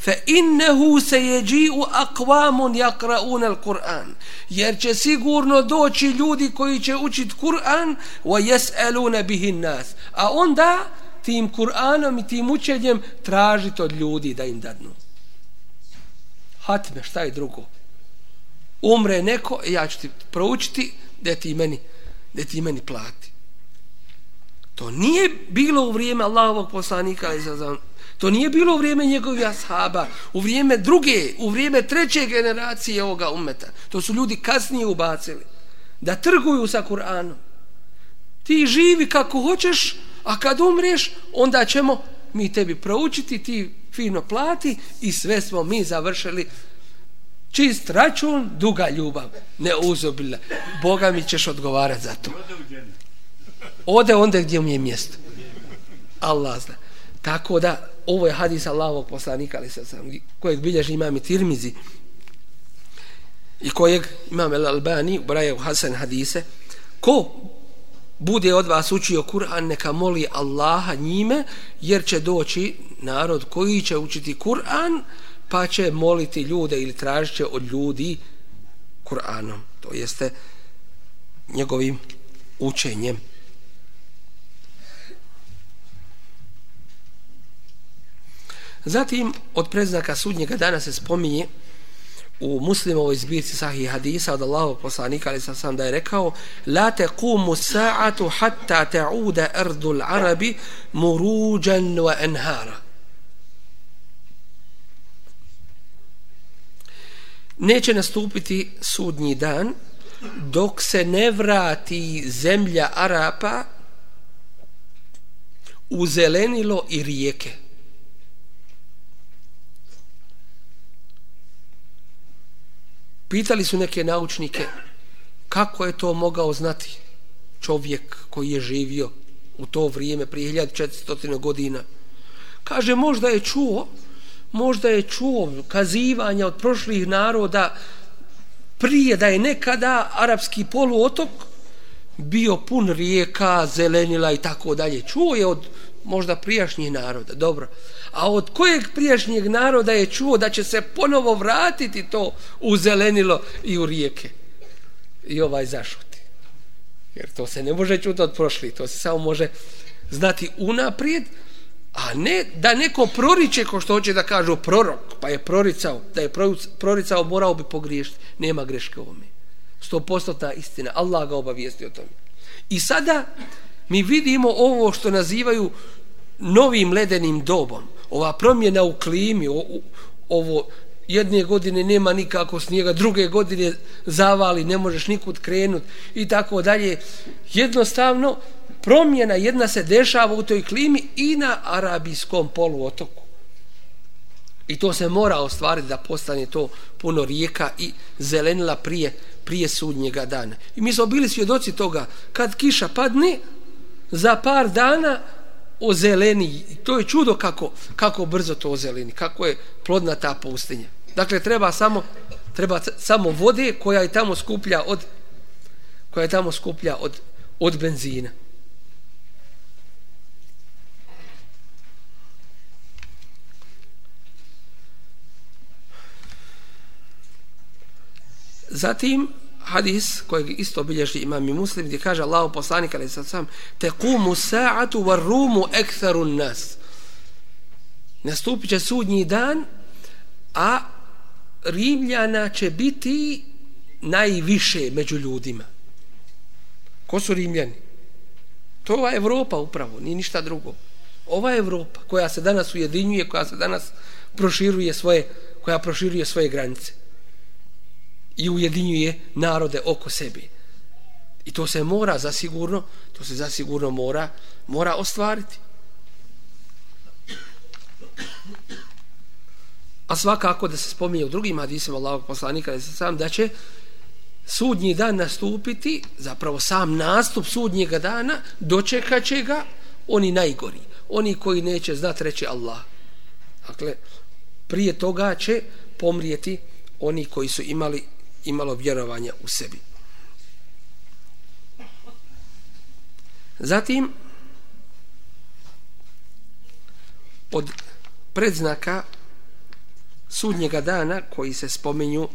Fa innehu se jeđi u akvamun jakraun al Kur'an. Jer će sigurno doći ljudi koji će učit Kur'an wa jes'aluna bihin nas. A onda tim Kur'anom i tim učenjem tražiti od ljudi da im dadnu. Hatme, šta je drugo? Umre neko, ja ću ti proučiti, da ti meni da ti meni plati to nije bilo u vrijeme Allahovog poslanika To nije bilo u vrijeme njegovih ashaba, u vrijeme druge, u vrijeme treće generacije ovoga umeta. To su ljudi kasnije ubacili. Da trguju sa Kur'anom. Ti živi kako hoćeš, a kad umreš, onda ćemo mi tebi proučiti, ti fino plati i sve smo mi završili čist račun, duga ljubav. Ne uzobila. Boga mi ćeš odgovarati za to. Ode onda gdje mu je mjesto. Allah zna. Tako da, ovo je hadis Allahovog poslanika, ali sad sam, kojeg bilježi imam i tirmizi, i kojeg imam El Albani, u Hasan hadise, ko bude od vas učio Kur'an, neka moli Allaha njime, jer će doći narod koji će učiti Kur'an, pa će moliti ljude ili tražit će od ljudi Kur'anom. To jeste njegovim učenjem. Zatim, od preznaka sudnjega dana se spominje u muslimovoj zbirci sahih hadisa od Allahog poslanika, ali sam sam da je rekao La te kumu sa'atu hatta ta'uda ardul arabi muruđan wa enhara. Neće nastupiti sudnji dan dok se ne vrati zemlja Arapa u zelenilo i rijeke. Pitali su neke naučnike kako je to mogao znati čovjek koji je živio u to vrijeme prije 1400 godina. Kaže, možda je čuo, možda je čuo kazivanja od prošlih naroda prije da je nekada arapski poluotok bio pun rijeka, zelenila i tako dalje. Čuo je od možda prijašnjih naroda, dobro. A od kojeg prijašnjeg naroda je čuo da će se ponovo vratiti to u zelenilo i u rijeke? I ovaj zašuti. Jer to se ne može čuti od prošli, to se samo može znati unaprijed, a ne da neko proriče ko što hoće da kažu prorok, pa je proricao, da je proricao, morao bi pogriješiti. Nema greške u ovome. Sto postotna istina. Allah ga obavijesti o tome. I sada mi vidimo ovo što nazivaju novim ledenim dobom. Ova promjena u klimi, ovo jedne godine nema nikako snijega, druge godine zavali, ne možeš nikud krenut i tako dalje. Jednostavno, promjena jedna se dešava u toj klimi i na arabijskom poluotoku. I to se mora ostvariti da postane to puno rijeka i zelenila prije, prije sudnjega dana. I mi smo bili svjedoci toga, kad kiša padne, za par dana ozeleni. To je čudo kako, kako brzo to ozeleni, kako je plodna ta pustinja. Dakle, treba samo, treba samo vode koja je tamo skuplja od koja je tamo skuplja od, od benzina. Zatim, hadis kojeg isto bilježi imam i muslim gdje kaže Allahu poslanik ali sad sam te kumu sa'atu var rumu ektarun nas nastupit će sudnji dan a Rimljana će biti najviše među ljudima. Ko su Rimljani? To je ova Evropa upravo nije ništa drugo. Ova Evropa koja se danas ujedinjuje koja se danas proširuje svoje koja proširuje svoje granice i ujedinjuje narode oko sebe. I to se mora zasigurno, to se zasigurno mora, mora ostvariti. A svakako da se spominje u drugim hadisima Allahog poslanika da sam da će sudnji dan nastupiti, zapravo sam nastup sudnjega dana, dočekat će ga oni najgori, oni koji neće znat reći Allah. Dakle, prije toga će pomrijeti oni koji su imali imalo vjerovanja u sebi. Zatim, od predznaka sudnjega dana koji se spomenju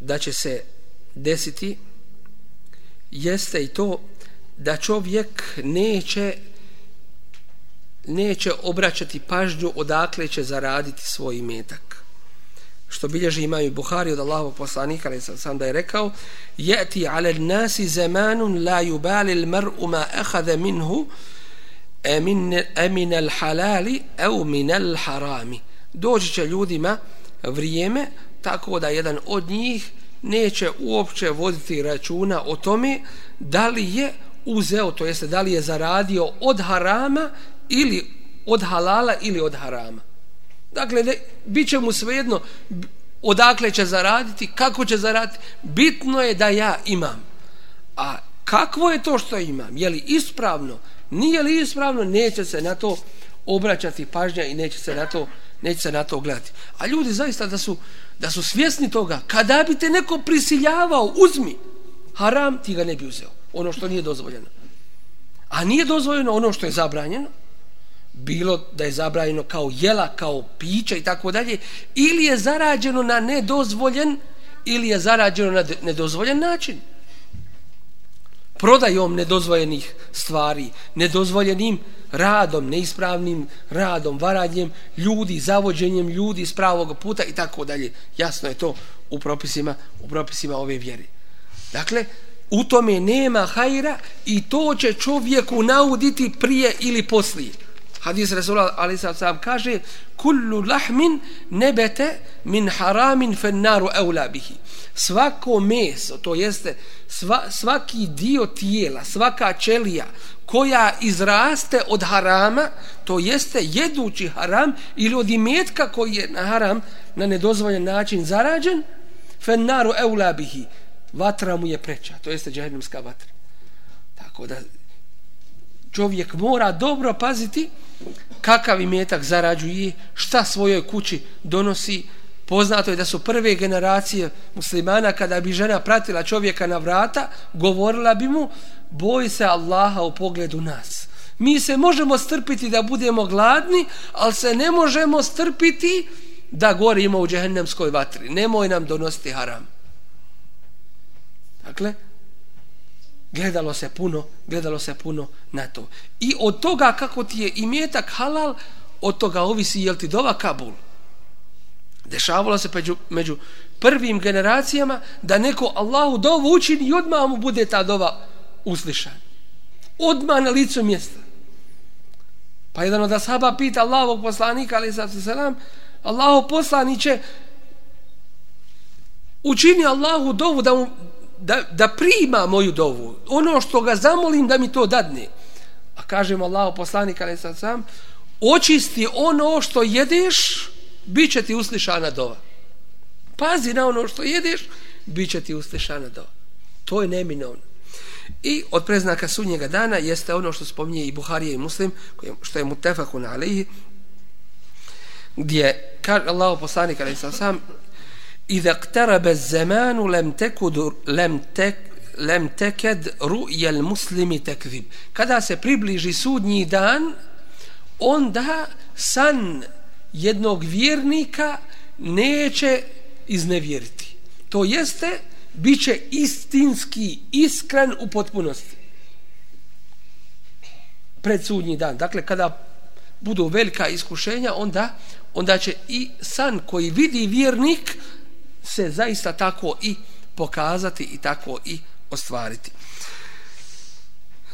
da će se desiti jeste i to da čovjek neće neće obraćati pažnju odakle će zaraditi svoj imetak što bilježi imaju Buhari od Allahovog poslanika, ali sam, da je rekao, jeti ale nasi zemanun la yubali al mar'u ma akhadha minhu e amin e amin el halali au min el harami. Doći će ljudima vrijeme tako da jedan od njih neće uopće voditi računa o tome da li je uzeo, to jeste da li je zaradio od harama ili od halala ili od harama. Dakle, ne, bit će mu svejedno odakle će zaraditi, kako će zaraditi. Bitno je da ja imam. A kakvo je to što imam? Je li ispravno? Nije li ispravno? Neće se na to obraćati pažnja i neće se na to neće se na to gledati. A ljudi zaista da su, da su svjesni toga, kada bi te neko prisiljavao, uzmi haram, ti ga ne bi uzeo. Ono što nije dozvoljeno. A nije dozvoljeno ono što je zabranjeno, bilo da je zabranjeno kao jela, kao pića i tako dalje, ili je zarađeno na nedozvoljen, ili je zarađeno na nedozvoljen način. Prodajom nedozvoljenih stvari, nedozvoljenim radom, neispravnim radom, varanjem ljudi, zavođenjem ljudi s pravog puta i tako dalje. Jasno je to u propisima, u propisima ove vjere. Dakle, u tome nema hajra i to će čovjeku nauditi prije ili poslije. Hadis Rasula ali sam kaže kullu lahmin nebete min haramin fen naru eula bihi. Svako meso, to jeste sva, svaki dio tijela, svaka ćelija koja izraste od harama, to jeste jedući haram ili od imetka koji je na haram na nedozvoljen način zarađen, fen naru eula bihi. Vatra mu je preča, to jeste džahennumska vatra. Tako da čovjek mora dobro paziti kakav imetak zarađuje, šta svojoj kući donosi. Poznato je da su prve generacije muslimana kada bi žena pratila čovjeka na vrata, govorila bi mu boj se Allaha u pogledu nas. Mi se možemo strpiti da budemo gladni, ali se ne možemo strpiti da gorimo u džehennemskoj vatri. Nemoj nam donositi haram. Dakle, gledalo se puno, gledalo se puno na to. I od toga kako ti je imetak halal, od toga ovisi jel ti dova Kabul. Dešavalo se među, među prvim generacijama da neko Allahu dovu učini i odmah mu bude ta dova uslišan. Odmah na licu mjesta. Pa jedan od ashaba pita Allahovog poslanika, ali sad se selam, Allahov poslaniće učini Allahu dovu da mu da, da prima moju dovu. Ono što ga zamolim da mi to dadne. A kažem Allah poslanik ali sad sam očisti ono što jedeš bit će ti uslišana dova. Pazi na ono što jedeš bit će ti uslišana dova. To je neminovno. I od preznaka sunnjega dana jeste ono što spominje i Buharija i Muslim, što je mutefakun alihi, gdje kaže Allah poslanik ali sam sam إذا اقترب الزمان لم تكد لم تك لم تكد رؤيا المسلم تكذب kada se približi sudnji dan onda san jednog vjernika neće iznevjeriti to jeste biće istinski iskren u potpunosti pred sudnji dan dakle kada budu velika iskušenja onda onda će i san koji vidi vjernik se zaista tako i pokazati i tako i ostvariti.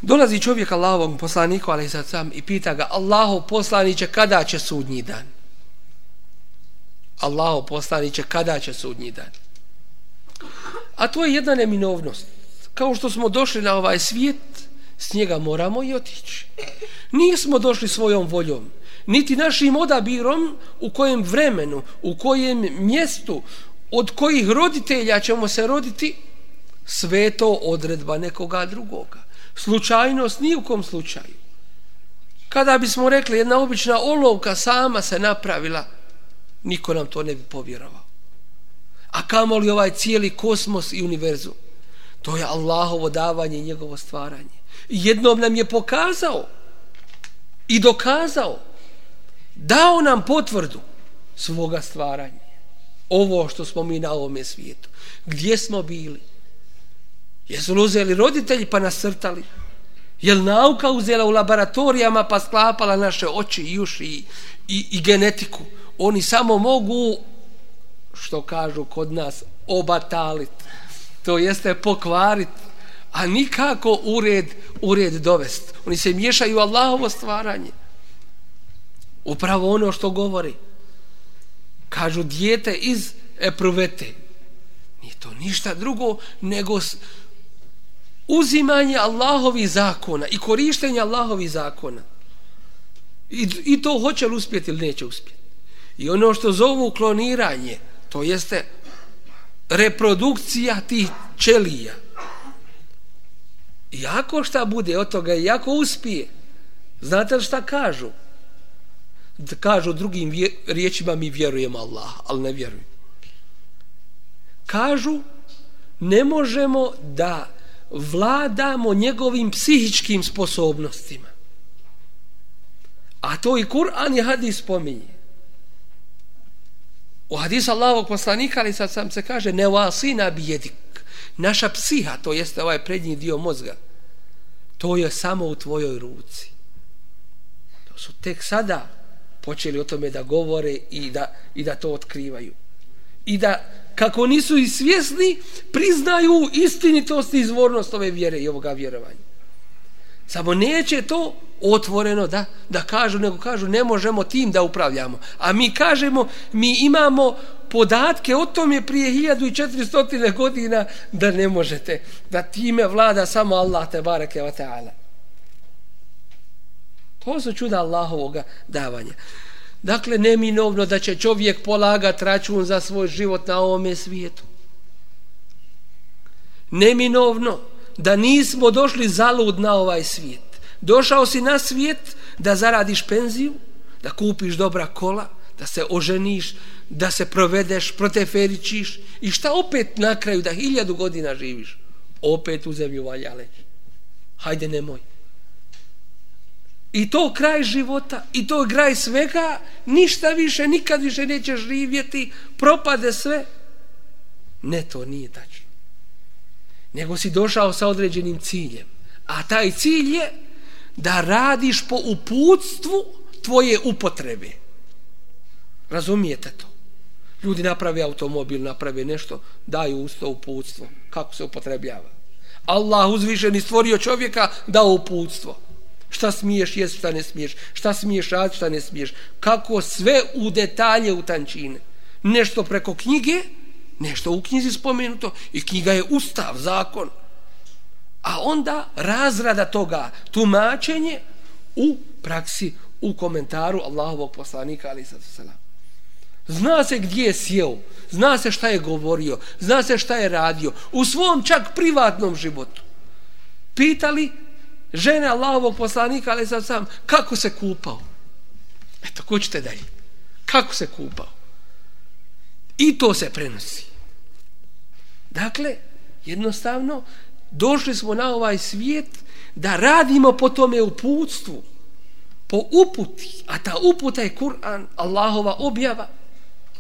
Dolazi čovjek Allahovom poslaniku, ali sad sam, i pita ga, Allahov poslaniće, kada će sudnji dan? Allahov poslaniće, kada će sudnji dan? A to je jedna neminovnost. Kao što smo došli na ovaj svijet, s njega moramo i otići. Nismo došli svojom voljom, niti našim odabirom u kojem vremenu, u kojem mjestu, od kojih roditelja ćemo se roditi, sve to odredba nekoga drugoga. Slučajnost ni u kom slučaju. Kada bismo rekli jedna obična olovka sama se napravila, niko nam to ne bi povjerovao. A kamo li ovaj cijeli kosmos i univerzum? To je Allahovo davanje i njegovo stvaranje. Jednom nam je pokazao i dokazao, dao nam potvrdu svoga stvaranja ovo što smo mi na ovome svijetu. Gdje smo bili? Jesu li uzeli roditelji pa nasrtali? Je li nauka uzela u laboratorijama pa sklapala naše oči i uši i, i, i genetiku? Oni samo mogu, što kažu kod nas, obatalit. To jeste pokvarit. a nikako ured, ured dovest. Oni se miješaju Allahovo stvaranje. Upravo ono što govori. Kažu dijete iz epruvete. Nije to ništa drugo nego uzimanje Allahovi zakona i korištenje Allahovi zakona. I, I to hoće li uspjeti ili neće uspjeti. I ono što zovu kloniranje, to jeste reprodukcija tih ćelija. I ako šta bude od toga, i ako uspije, znate li šta kažu? Da kažu drugim vje, riječima mi vjerujemo Allah, ali ne vjerujem. Kažu, ne možemo da vladamo njegovim psihičkim sposobnostima. A to i Kur'an i hadis spominje. U hadisu Allahovog poslanika, ali sad sam se kaže, ne vasina bijedik. Naša psiha, to jeste ovaj prednji dio mozga, to je samo u tvojoj ruci. To su tek sada počeli o tome da govore i da, i da to otkrivaju. I da, kako nisu i svjesni, priznaju istinitost i izvornost ove vjere i ovoga vjerovanja. Samo neće to otvoreno da, da kažu, nego kažu ne možemo tim da upravljamo. A mi kažemo, mi imamo podatke o tome prije 1400 godina da ne možete, da time vlada samo Allah te bareke wa ta'ala. To su čuda Allahovog davanja. Dakle, neminovno da će čovjek polagati račun za svoj život na ovome svijetu. Neminovno da nismo došli zalud na ovaj svijet. Došao si na svijet da zaradiš penziju, da kupiš dobra kola, da se oženiš, da se provedeš, proteferičiš i šta opet na kraju da hiljadu godina živiš? Opet u zemlju valja. Hajde nemoj. I to kraj života, i to kraj svega, ništa više, nikad više nećeš živjeti, propade sve. Ne, to nije tačno. Nego si došao sa određenim ciljem. A taj cilj je da radiš po uputstvu tvoje upotrebe. Razumijete to? Ljudi naprave automobil, naprave nešto, daju usto uputstvo. Kako se upotrebljava? Allah uzvišeni stvorio čovjeka da uputstvo. Šta smiješ jest, šta ne smiješ. Šta smiješ rad, šta ne smiješ. Kako sve u detalje u tančine. Nešto preko knjige, nešto u knjizi spomenuto. I knjiga je ustav, zakon. A onda razrada toga, tumačenje u praksi, u komentaru Allahovog poslanika, ali sad salam. Zna se gdje je sjeo, zna se šta je govorio, zna se šta je radio, u svom čak privatnom životu. Pitali žene Allahovog poslanika, ali sad sam, kako se kupao? Eto, kućite dalje. Kako se kupao? I to se prenosi. Dakle, jednostavno, došli smo na ovaj svijet da radimo po tome uputstvu, po uputi, a ta uputa je Kur'an, Allahova objava,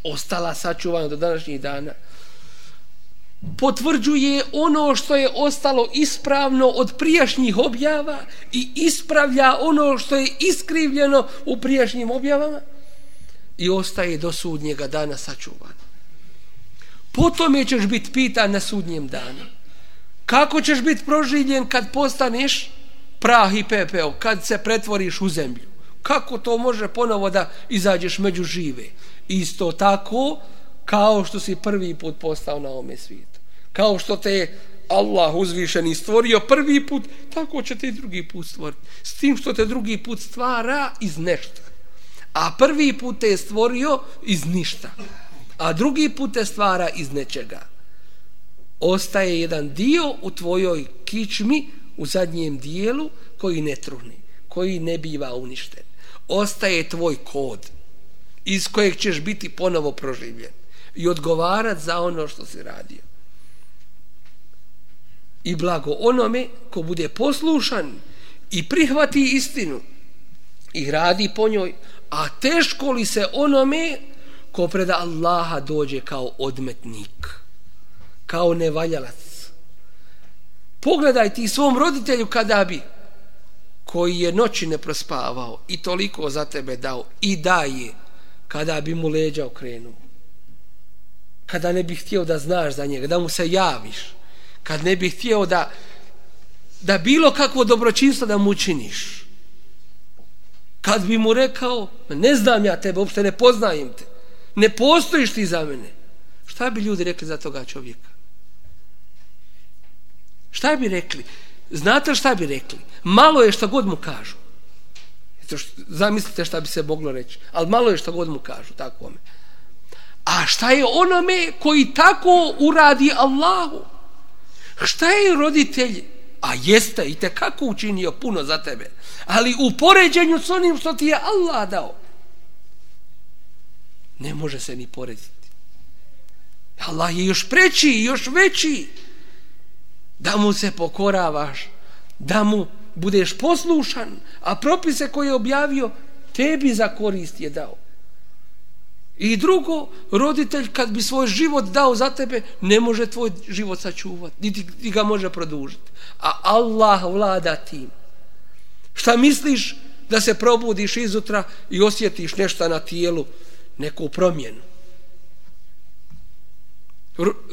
ostala sačuvana do današnjih dana, potvrđuje ono što je ostalo ispravno od prijašnjih objava i ispravlja ono što je iskrivljeno u prijašnjim objavama i ostaje do sudnjega dana sačuvano. Potom ćeš biti pitan na sudnjem danu. Kako ćeš biti proživljen kad postaneš prah i pepeo, kad se pretvoriš u zemlju? Kako to može ponovo da izađeš među žive? Isto tako kao što si prvi put postao na ome svijetu. Kao što te Allah uzvišeni stvorio prvi put, tako će te i drugi put stvoriti. S tim što te drugi put stvara iz nešta. A prvi put te je stvorio iz ništa. A drugi put te stvara iz nečega. Ostaje jedan dio u tvojoj kičmi, u zadnjem dijelu, koji ne truhni, koji ne biva uništen. Ostaje tvoj kod iz kojeg ćeš biti ponovo proživljen i odgovarat za ono što si radio. I blago onome ko bude poslušan i prihvati istinu i radi po njoj, a teško li se onome ko pred Allaha dođe kao odmetnik, kao nevaljalac. Pogledaj ti svom roditelju kada bi koji je noći ne prospavao i toliko za tebe dao i daje kada bi mu leđa okrenuo kada ne bi htio da znaš za njega da mu se javiš kad ne bi htio da da bilo kakvo dobročinstvo da mu učiniš. Kad bi mu rekao, ne znam ja tebe, uopšte ne poznajem te, ne postojiš ti za mene, šta bi ljudi rekli za toga čovjeka? Šta bi rekli? Znate šta bi rekli? Malo je šta god mu kažu. Eto što, zamislite šta bi se moglo reći. Ali malo je šta god mu kažu, tako me. A šta je onome koji tako uradi Allahu? Šta je roditelj? A jeste i te kako učinio puno za tebe. Ali u poređenju s onim što ti je Allah dao. Ne može se ni porediti. Allah je još preći i još veći. Da mu se pokoravaš. Da mu budeš poslušan. A propise koje je objavio tebi za korist je dao. I drugo, roditelj kad bi svoj život dao za tebe, ne može tvoj život sačuvati, niti ti ga može produžiti. A Allah vlada tim. Šta misliš da se probudiš izutra i osjetiš nešto na tijelu, neku promjenu?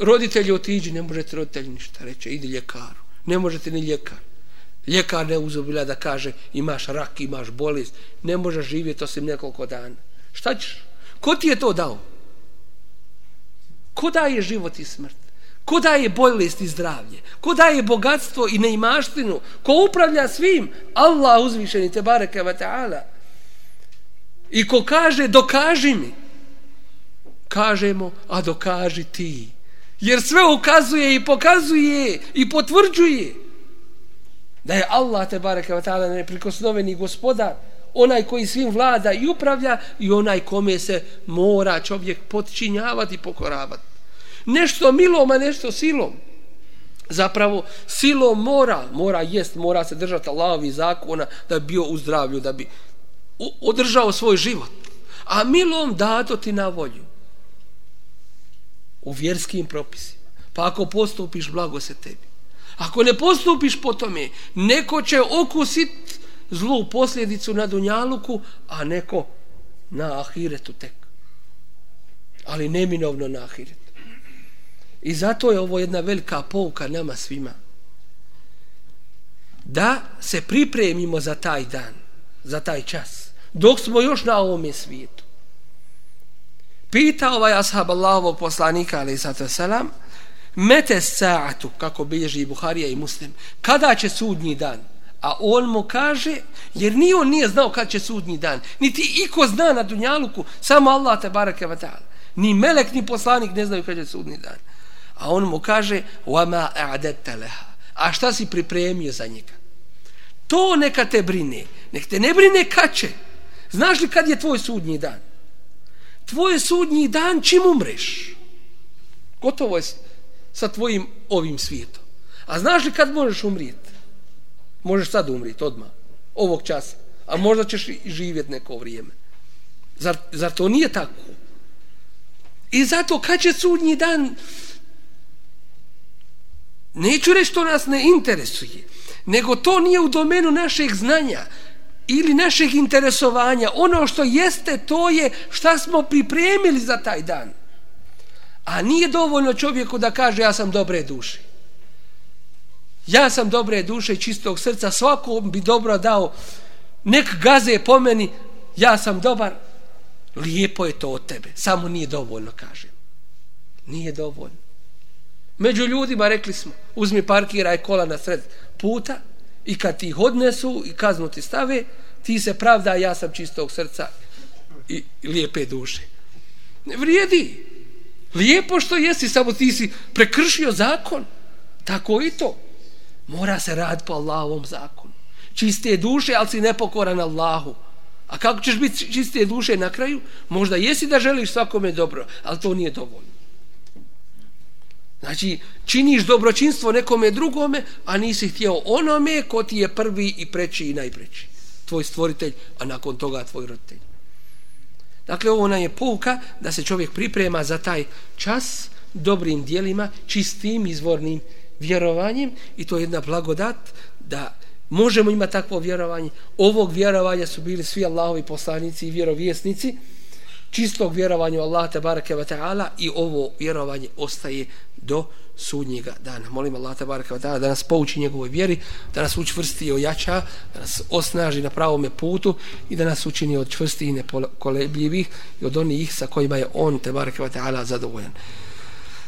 Roditelji otiđi, ne možete roditelji ništa reći, idi ljekaru. Ne možete ni ljekar. Ljekar ne uzubila da kaže imaš rak, imaš bolest, ne možeš živjeti osim nekoliko dana. Šta ćeš? Ko ti je to dao? Ko daje život i smrt? Ko daje bolest i zdravlje? Ko daje bogatstvo i neimaštinu? Ko upravlja svim? Allah uzvišeni te bareke wa ta'ala. I ko kaže dokaži mi? Kažemo, a dokaži ti. Jer sve ukazuje i pokazuje i potvrđuje da je Allah te bareke wa ta'ala neprikosnoveni gospodar onaj koji svim vlada i upravlja i onaj kome se mora čovjek potčinjavati i pokoravati. Nešto milom, a nešto silom. Zapravo, silom mora, mora jest, mora se držati Allahovi zakona da bi bio u zdravlju, da bi održao svoj život. A milom dato ti na volju. U vjerskim propisima. Pa ako postupiš, blago se tebi. Ako ne postupiš po tome, neko će okusiti zlu posljedicu na dunjaluku, a neko na ahiretu tek. Ali neminovno na ahiretu. I zato je ovo jedna velika pouka nama svima. Da se pripremimo za taj dan, za taj čas, dok smo još na ovome svijetu. Pita ovaj ashab Allahovog poslanika, ali sato salam, mete sa'atu, kako bilježi Buharija i Muslim, kada će sudnji dan? A on mu kaže, jer ni on nije znao kad će sudnji dan. Niti iko zna na Dunjaluku, samo Allah te barake wa ta'ala. Ni melek, ni poslanik ne znaju kad će sudnji dan. A on mu kaže, وَمَا أَعْدَتَ لَهَا A šta si pripremio za njega? To neka te brine. Nek te ne brine kad će. Znaš li kad je tvoj sudnji dan? Tvoj sudnji dan čim umreš? Gotovo je sa tvojim ovim svijetom. A znaš li kad možeš umrijeti? Možeš sad umriti odmah, ovog časa, a možda ćeš i živjeti neko vrijeme. Zar, zar to nije tako? I zato kad će sudnji dan, neću reći to nas ne interesuje, nego to nije u domenu našeg znanja ili našeg interesovanja. Ono što jeste, to je šta smo pripremili za taj dan. A nije dovoljno čovjeku da kaže ja sam dobre duše. Ja sam dobre duše i čistog srca, svakom bi dobro dao, nek gaze po meni, ja sam dobar. Lijepo je to od tebe, samo nije dovoljno, kažem. Nije dovoljno. Među ljudima rekli smo, uzmi parkiraj kola na sred puta i kad ti ih odnesu i kaznu ti stave, ti se pravda, ja sam čistog srca i lijepe duše. Ne vrijedi. Lijepo što jesi, samo ti si prekršio zakon. Tako i to. Mora se rad po Allahovom zakonu. Čiste duše, ali si nepokoran Allahu. A kako ćeš biti čiste duše na kraju? Možda jesi da želiš svakome dobro, ali to nije dovoljno. Znači, činiš dobročinstvo nekome drugome, a nisi htio onome ko ti je prvi i preći i najpreći. Tvoj stvoritelj, a nakon toga tvoj roditelj. Dakle, ovo nam je pouka da se čovjek priprema za taj čas dobrim dijelima, čistim, izvornim vjerovanjem i to je jedna blagodat da možemo imati takvo vjerovanje. Ovog vjerovanja su bili svi Allahovi poslanici i vjerovjesnici čistog vjerovanja u Allaha te wa taala i ovo vjerovanje ostaje do sudnjega dana. Molim Allaha te wa taala da nas pouči njegovoj vjeri, da nas učvrsti i ojača, da nas osnaži na pravom putu i da nas učini od čvrstih i nepolebljivih i od onih sa kojima je on te wa taala zadovoljan.